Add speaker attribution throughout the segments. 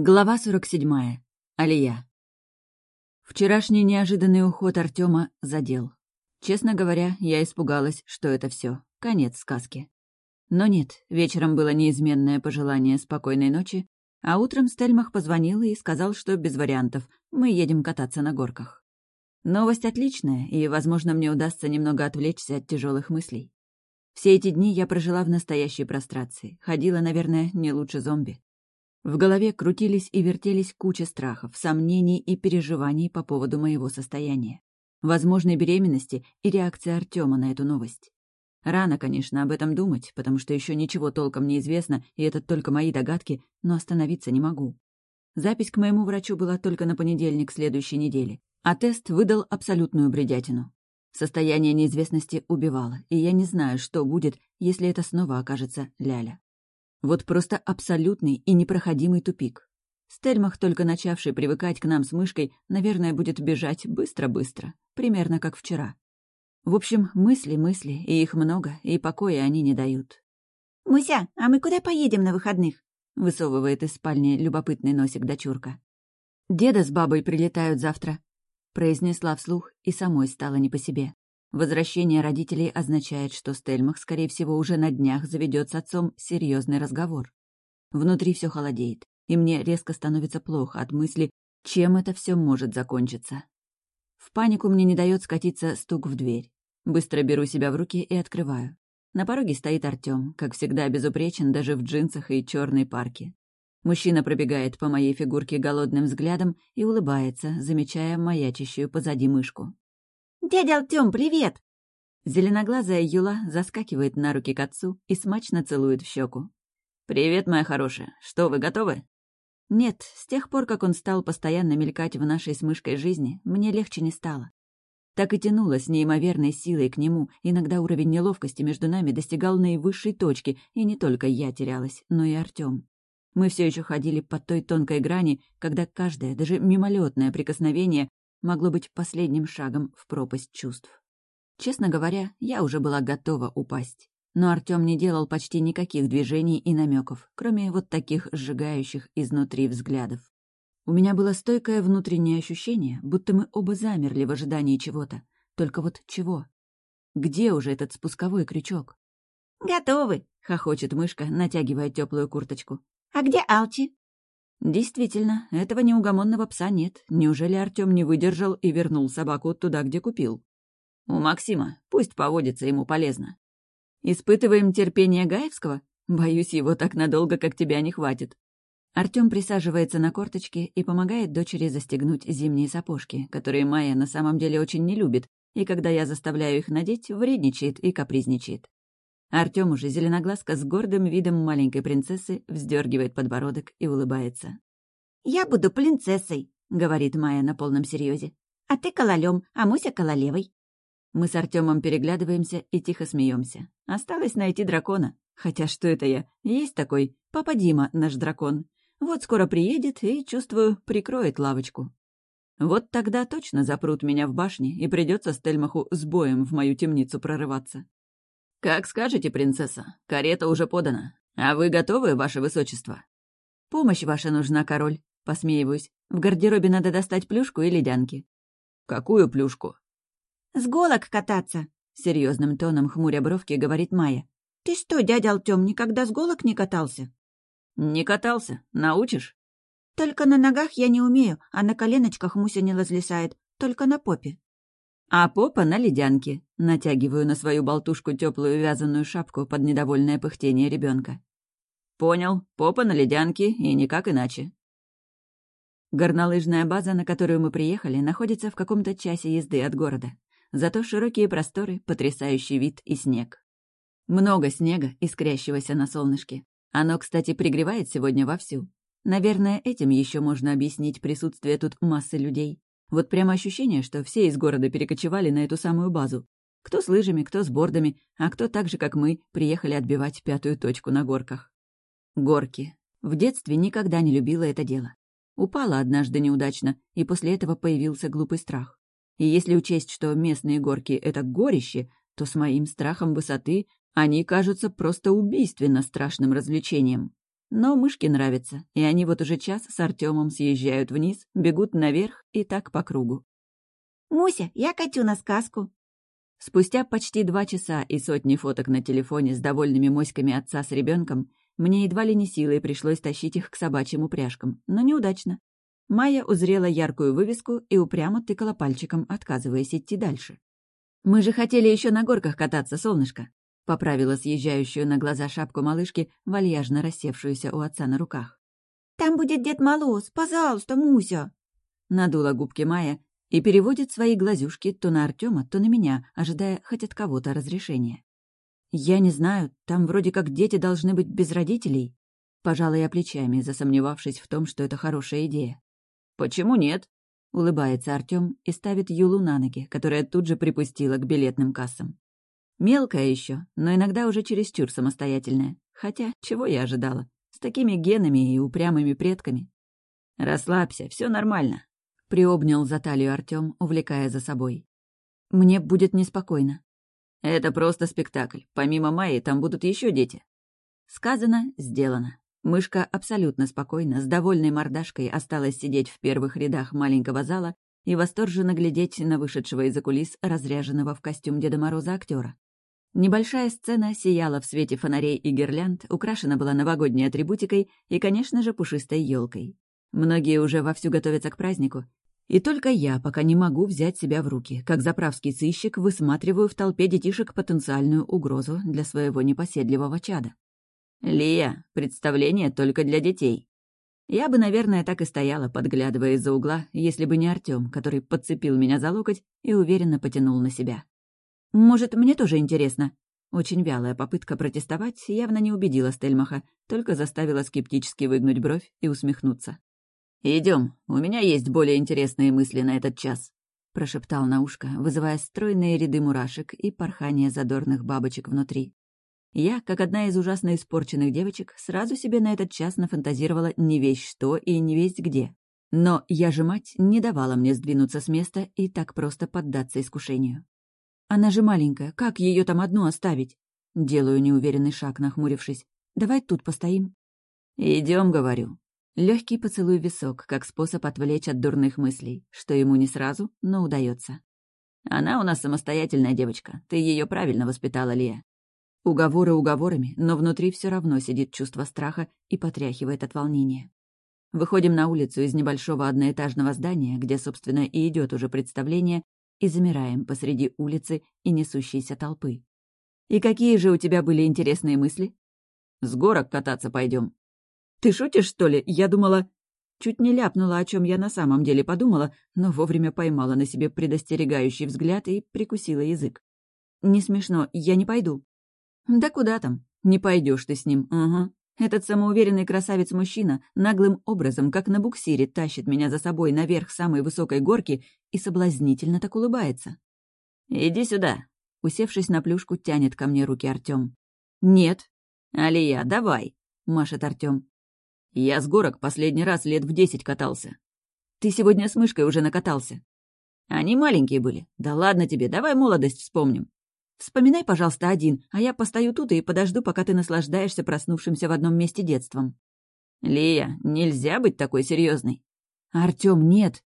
Speaker 1: Глава 47. Алия. Вчерашний неожиданный уход Артема задел. Честно говоря, я испугалась, что это все конец сказки. Но нет, вечером было неизменное пожелание спокойной ночи, а утром Стельмах позвонил и сказал, что без вариантов, мы едем кататься на горках. Новость отличная, и, возможно, мне удастся немного отвлечься от тяжелых мыслей. Все эти дни я прожила в настоящей прострации, ходила, наверное, не лучше зомби. В голове крутились и вертелись куча страхов, сомнений и переживаний по поводу моего состояния, возможной беременности и реакции Артема на эту новость. Рано, конечно, об этом думать, потому что еще ничего толком не известно, и это только мои догадки, но остановиться не могу. Запись к моему врачу была только на понедельник следующей недели, а тест выдал абсолютную бредятину. Состояние неизвестности убивало, и я не знаю, что будет, если это снова окажется Ляля. Вот просто абсолютный и непроходимый тупик. Стельмах, только начавший привыкать к нам с мышкой, наверное, будет бежать быстро-быстро, примерно как вчера. В общем, мысли, мысли, и их много, и покоя они не дают.
Speaker 2: «Муся, а мы куда поедем на выходных?»
Speaker 1: — высовывает из спальни любопытный носик дочурка. «Деда с бабой прилетают завтра», — произнесла вслух, и самой стало не по себе. Возвращение родителей означает, что Стельмах, скорее всего, уже на днях заведет с отцом серьезный разговор. Внутри все холодеет, и мне резко становится плохо от мысли, чем это все может закончиться. В панику мне не дает скатиться стук в дверь. Быстро беру себя в руки и открываю. На пороге стоит Артем, как всегда безупречен даже в джинсах и черной парке. Мужчина пробегает по моей фигурке голодным взглядом и улыбается, замечая маячащую позади мышку.
Speaker 2: «Дядя Артём, привет!»
Speaker 1: Зеленоглазая Юла заскакивает на руки к отцу и смачно целует в щеку. «Привет, моя хорошая. Что, вы готовы?» Нет, с тех пор, как он стал постоянно мелькать в нашей с мышкой жизни, мне легче не стало. Так и тянуло с неимоверной силой к нему, иногда уровень неловкости между нами достигал наивысшей точки, и не только я терялась, но и Артём. Мы все еще ходили под той тонкой грани, когда каждое, даже мимолетное прикосновение могло быть последним шагом в пропасть чувств. Честно говоря, я уже была готова упасть. Но Артём не делал почти никаких движений и намеков, кроме вот таких сжигающих изнутри взглядов. У меня было стойкое внутреннее ощущение, будто мы оба замерли в ожидании чего-то. Только вот чего? Где уже этот спусковой крючок?
Speaker 2: «Готовы!»
Speaker 1: — хохочет мышка, натягивая теплую курточку.
Speaker 2: «А где Алчи?»
Speaker 1: Действительно, этого неугомонного пса нет. Неужели Артём не выдержал и вернул собаку туда, где купил? У Максима. Пусть поводится, ему полезно. Испытываем терпение Гаевского? Боюсь, его так надолго, как тебя, не хватит. Артём присаживается на корточки и помогает дочери застегнуть зимние сапожки, которые Майя на самом деле очень не любит, и когда я заставляю их надеть, вредничает и капризничает. Артём уже зеленоглазка с гордым видом маленькой принцессы вздергивает подбородок и улыбается.
Speaker 2: «Я буду принцессой», — говорит Майя на полном серьезе. «А ты кололем, а Муся кололевой».
Speaker 1: Мы с Артемом переглядываемся и тихо смеемся. Осталось найти дракона. Хотя что это я? Есть такой папа Дима, наш дракон. Вот скоро приедет и, чувствую, прикроет лавочку. Вот тогда точно запрут меня в башне, и придется Стельмаху с боем в мою темницу прорываться. «Как скажете, принцесса, карета уже подана. А вы готовы, ваше высочество?» «Помощь ваша нужна, король», — посмеиваюсь. «В гардеробе надо достать плюшку и ледянки». «Какую плюшку?»
Speaker 2: «С голок кататься», — серьезным тоном хмуря бровки говорит Майя. «Ты что, дядя Алтем, никогда с голок не катался?»
Speaker 1: «Не катался. Научишь?»
Speaker 2: «Только на ногах я не умею, а на коленочках Муся не возлезает, только на попе».
Speaker 1: А попа на ледянке. Натягиваю на свою болтушку теплую вязаную шапку под недовольное пыхтение ребенка. Понял, попа на ледянке и никак иначе. Горнолыжная база, на которую мы приехали, находится в каком-то часе езды от города. Зато широкие просторы, потрясающий вид и снег. Много снега, искрящегося на солнышке. Оно, кстати, пригревает сегодня вовсю. Наверное, этим еще можно объяснить присутствие тут массы людей. Вот прямо ощущение, что все из города перекочевали на эту самую базу. Кто с лыжами, кто с бордами, а кто так же, как мы, приехали отбивать пятую точку на горках. Горки. В детстве никогда не любила это дело. Упала однажды неудачно, и после этого появился глупый страх. И если учесть, что местные горки — это горище, то с моим страхом высоты они кажутся просто убийственно страшным развлечением. Но мышке нравится, и они вот уже час с Артемом съезжают вниз, бегут наверх и так по кругу.
Speaker 2: «Муся, я катю на сказку».
Speaker 1: Спустя почти два часа и сотни фоток на телефоне с довольными моськами отца с ребенком, мне едва ли не силой пришлось тащить их к собачьим упряжкам, но неудачно. Майя узрела яркую вывеску и упрямо тыкала пальчиком, отказываясь идти дальше. «Мы же хотели еще на горках кататься, солнышко!» — поправила съезжающую на глаза шапку малышки, вальяжно рассевшуюся у отца на руках.
Speaker 2: «Там будет Дед Мороз, пожалуйста, Муся!»
Speaker 1: Надула губки Майя и переводит свои глазюшки то на Артема, то на меня, ожидая хоть от кого-то разрешения. «Я не знаю, там вроде как дети должны быть без родителей», пожала я плечами, засомневавшись в том, что это хорошая идея. «Почему нет?» — улыбается Артём и ставит Юлу на ноги, которая тут же припустила к билетным кассам. Мелкая еще, но иногда уже чересчур самостоятельная. Хотя, чего я ожидала? С такими генами и упрямыми предками. «Расслабься, все нормально», — приобнял за талию Артём, увлекая за собой. «Мне будет неспокойно». «Это просто спектакль. Помимо Майи там будут еще дети». Сказано, сделано. Мышка абсолютно спокойно, с довольной мордашкой осталась сидеть в первых рядах маленького зала и восторженно глядеть на вышедшего из-за кулис разряженного в костюм Деда Мороза актера. Небольшая сцена сияла в свете фонарей и гирлянд, украшена была новогодней атрибутикой и, конечно же, пушистой елкой. Многие уже вовсю готовятся к празднику, и только я пока не могу взять себя в руки, как заправский сыщик высматриваю в толпе детишек потенциальную угрозу для своего непоседливого чада. «Лия, представление только для детей». Я бы, наверное, так и стояла, подглядывая из-за угла, если бы не Артём, который подцепил меня за локоть и уверенно потянул на себя. «Может, мне тоже интересно?» Очень вялая попытка протестовать явно не убедила Стельмаха, только заставила скептически выгнуть бровь и усмехнуться. Идем, у меня есть более интересные мысли на этот час», — прошептал на ушко, вызывая стройные ряды мурашек и порхание задорных бабочек внутри. Я, как одна из ужасно испорченных девочек, сразу себе на этот час нафантазировала не весь что и не весь где. Но я же мать не давала мне сдвинуться с места и так просто поддаться искушению. Она же маленькая, как ее там одну оставить? Делаю неуверенный шаг, нахмурившись. Давай тут постоим. Идем, говорю. Легкий поцелуй в висок, как способ отвлечь от дурных мыслей, что ему не сразу, но удается. Она у нас самостоятельная девочка. Ты ее правильно воспитала, Лия. Уговоры уговорами, но внутри все равно сидит чувство страха и потряхивает от волнения. Выходим на улицу из небольшого одноэтажного здания, где, собственно, и идет уже представление, и замираем посреди улицы и несущейся толпы. «И какие же у тебя были интересные мысли?» «С горок кататься пойдем. «Ты шутишь, что ли? Я думала...» Чуть не ляпнула, о чем я на самом деле подумала, но вовремя поймала на себе предостерегающий взгляд и прикусила язык. «Не смешно, я не пойду». «Да куда там? Не пойдешь ты с ним, ага. Этот самоуверенный красавец-мужчина наглым образом, как на буксире, тащит меня за собой наверх самой высокой горки и соблазнительно так улыбается. «Иди сюда», — усевшись на плюшку, тянет ко мне руки Артём. «Нет». «Алия, давай», — машет Артём. «Я с горок последний раз лет в десять катался». «Ты сегодня с мышкой уже накатался». «Они маленькие были. Да ладно тебе, давай молодость вспомним». Вспоминай, пожалуйста, один, а я постою тут и подожду, пока ты наслаждаешься проснувшимся в одном месте детством». «Лия, нельзя быть такой серьезной. «Артём, нет».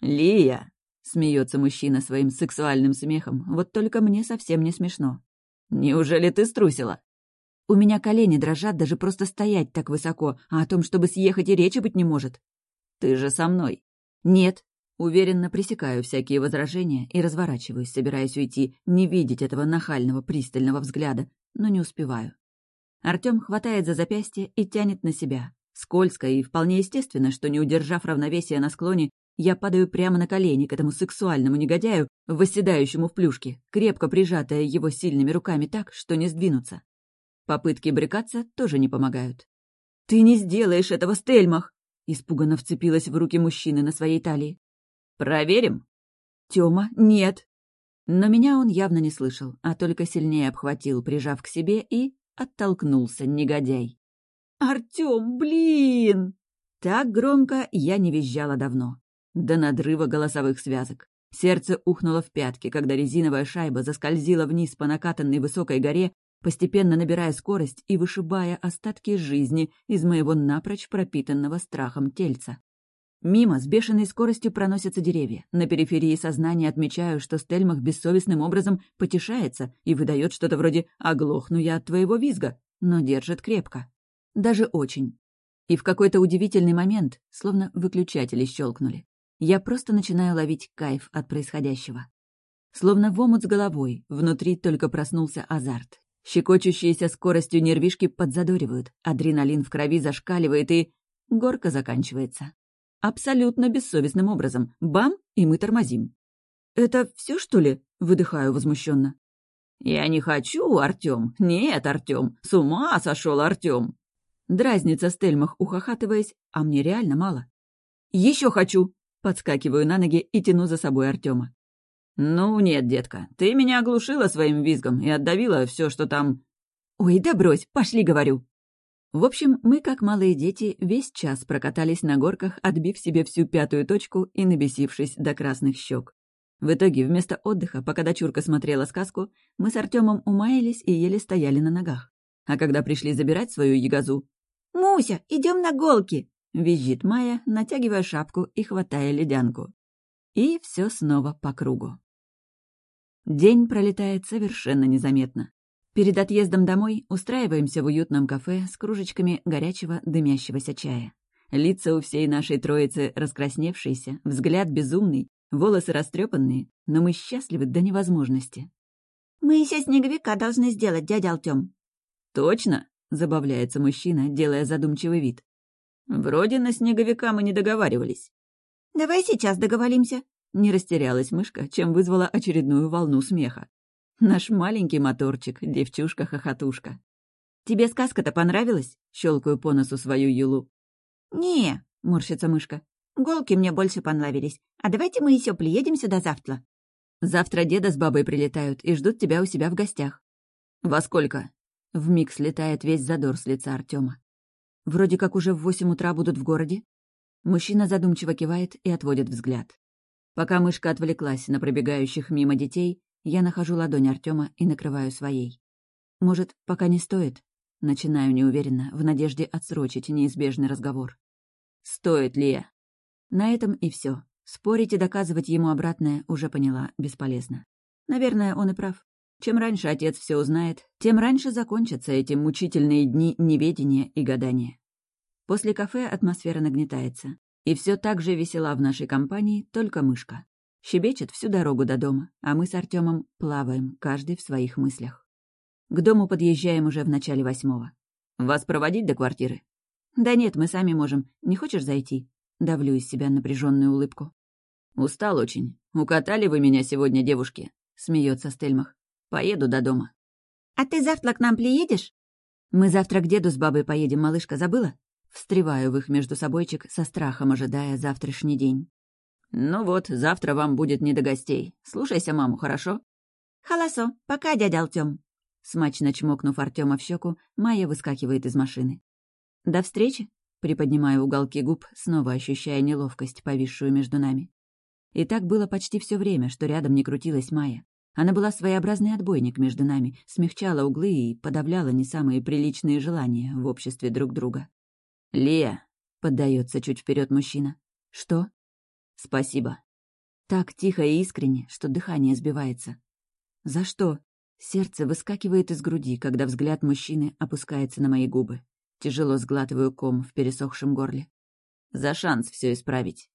Speaker 1: «Лия!» — смеется мужчина своим сексуальным смехом, вот только мне совсем не смешно. «Неужели ты струсила?» «У меня колени дрожат даже просто стоять так высоко, а о том, чтобы съехать и речи быть не может». «Ты же со мной». «Нет». Уверенно пресекаю всякие возражения и разворачиваюсь, собираясь уйти, не видеть этого нахального пристального взгляда, но не успеваю. Артём хватает за запястье и тянет на себя. Скользко и вполне естественно, что, не удержав равновесия на склоне, я падаю прямо на колени к этому сексуальному негодяю, восседающему в плюшке, крепко прижатая его сильными руками так, что не сдвинуться. Попытки брыкаться тоже не помогают. «Ты не сделаешь этого, Стельмах!» Испуганно вцепилась в руки мужчины на своей талии. «Проверим?» «Тёма, нет!» Но меня он явно не слышал, а только сильнее обхватил, прижав к себе, и оттолкнулся, негодяй. «Артём, блин!» Так громко я не визжала давно. До надрыва голосовых связок. Сердце ухнуло в пятки, когда резиновая шайба заскользила вниз по накатанной высокой горе, постепенно набирая скорость и вышибая остатки жизни из моего напрочь пропитанного страхом тельца. Мимо с бешеной скоростью проносятся деревья. На периферии сознания отмечаю, что Стельмах бессовестным образом потешается и выдает что-то вроде «оглохну я от твоего визга», но держит крепко. Даже очень. И в какой-то удивительный момент, словно выключатели щелкнули, я просто начинаю ловить кайф от происходящего. Словно в омут с головой, внутри только проснулся азарт. Щекочущиеся скоростью нервишки подзадоривают, адреналин в крови зашкаливает и... Горка заканчивается. Абсолютно бессовестным образом. Бам, и мы тормозим. «Это все что ли?» — выдыхаю возмущенно. «Я не хочу, Артем. Нет, Артем. С ума сошел Артем. Дразнится Стельмах, ухахатываясь, а мне реально мало. Еще хочу! Подскакиваю на ноги и тяну за собой Артема. «Ну нет, детка, ты меня оглушила своим визгом и отдавила все, что там...» «Ой, да брось, пошли, говорю!» В общем, мы, как малые дети, весь час прокатались на горках, отбив себе всю пятую точку и набесившись до красных щек. В итоге, вместо отдыха, пока дочурка смотрела сказку, мы с Артемом умаялись и еле стояли на ногах. А когда пришли забирать свою ягозу,
Speaker 2: «Муся, идем на голки!»
Speaker 1: — визжит Майя, натягивая шапку и хватая ледянку. И все снова по кругу. День пролетает совершенно незаметно. Перед отъездом домой устраиваемся в уютном кафе с кружечками горячего дымящегося чая. Лица у всей нашей троицы раскрасневшиеся, взгляд безумный, волосы растрепанные, но мы счастливы до невозможности.
Speaker 2: «Мы еще снеговика должны сделать, дядя Алтем».
Speaker 1: «Точно?» забавляется мужчина, делая задумчивый вид. «Вроде на снеговика мы не договаривались».
Speaker 2: «Давай сейчас договоримся», — не растерялась мышка, чем вызвала очередную волну смеха.
Speaker 1: «Наш маленький моторчик, девчушка-хохотушка». «Тебе сказка-то понравилась?» — щелкаю по носу свою юлу.
Speaker 2: «Не», — морщится мышка. «Голки мне больше понравились. А давайте мы еще приедем сюда завтра».
Speaker 1: «Завтра деда с бабой прилетают и ждут тебя у себя в гостях». «Во сколько?» Вмиг слетает весь задор с лица Артема. Вроде как уже в восемь утра будут в городе. Мужчина задумчиво кивает и отводит взгляд. Пока мышка отвлеклась на пробегающих мимо детей, я нахожу ладонь Артема и накрываю своей. Может, пока не стоит? Начинаю неуверенно, в надежде отсрочить неизбежный разговор. Стоит ли я? На этом и все. Спорить и доказывать ему обратное уже поняла, бесполезно. Наверное, он и прав. Чем раньше отец все узнает, тем раньше закончатся эти мучительные дни неведения и гадания. После кафе атмосфера нагнетается. И все так же весела в нашей компании только мышка. Щебечет всю дорогу до дома, а мы с Артемом плаваем, каждый в своих мыслях. К дому подъезжаем уже в начале восьмого. «Вас проводить до квартиры?» «Да нет, мы сами можем. Не хочешь зайти?» Давлю из себя напряженную улыбку. «Устал очень. Укатали вы меня сегодня, девушки?» — смеется Стельмах. Поеду до дома.
Speaker 2: А ты завтра к нам приедешь?
Speaker 1: Мы завтра к деду с бабой поедем, малышка, забыла? Встреваю в их между собойчик, со страхом ожидая завтрашний день. Ну вот, завтра вам будет не до гостей. Слушайся маму, хорошо?
Speaker 2: Холосо, пока, дядя Артём.
Speaker 1: Смачно чмокнув Артема в щеку, Майя выскакивает из машины. «До встречи!» — приподнимаю уголки губ, снова ощущая неловкость, повисшую между нами. И так было почти все время, что рядом не крутилась Майя. Она была своеобразный отбойник между нами, смягчала углы и подавляла не самые приличные желания в обществе друг друга. «Лия!» — поддается чуть вперед мужчина. «Что?» «Спасибо». Так тихо и искренне, что дыхание сбивается. «За что?» Сердце выскакивает из груди, когда взгляд мужчины опускается на мои губы. Тяжело сглатываю ком в пересохшем горле. «За шанс все исправить».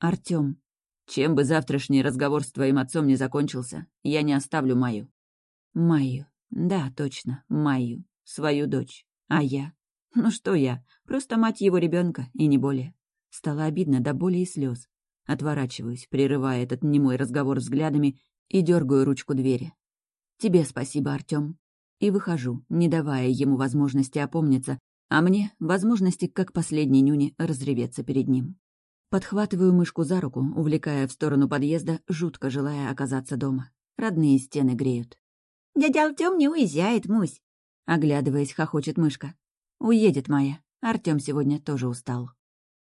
Speaker 1: «Артём, чем бы завтрашний разговор с твоим отцом не закончился, я не оставлю Майю. Майю. Да, точно, Майю. Свою дочь. А я? Ну что я? Просто мать его ребенка и не более. Стало обидно до боли и слез. Отворачиваюсь, прерывая этот немой разговор взглядами и дергаю ручку двери. Тебе спасибо, Артем. И выхожу, не давая ему возможности опомниться, а мне — возможности, как последней нюни, разреветься перед ним. Подхватываю мышку за руку, увлекая в сторону подъезда, жутко желая оказаться дома. Родные стены греют.
Speaker 2: «Дядя Артём не уезжает, Мусь!»
Speaker 1: Оглядываясь, хохочет мышка. «Уедет моя. Артём сегодня тоже устал».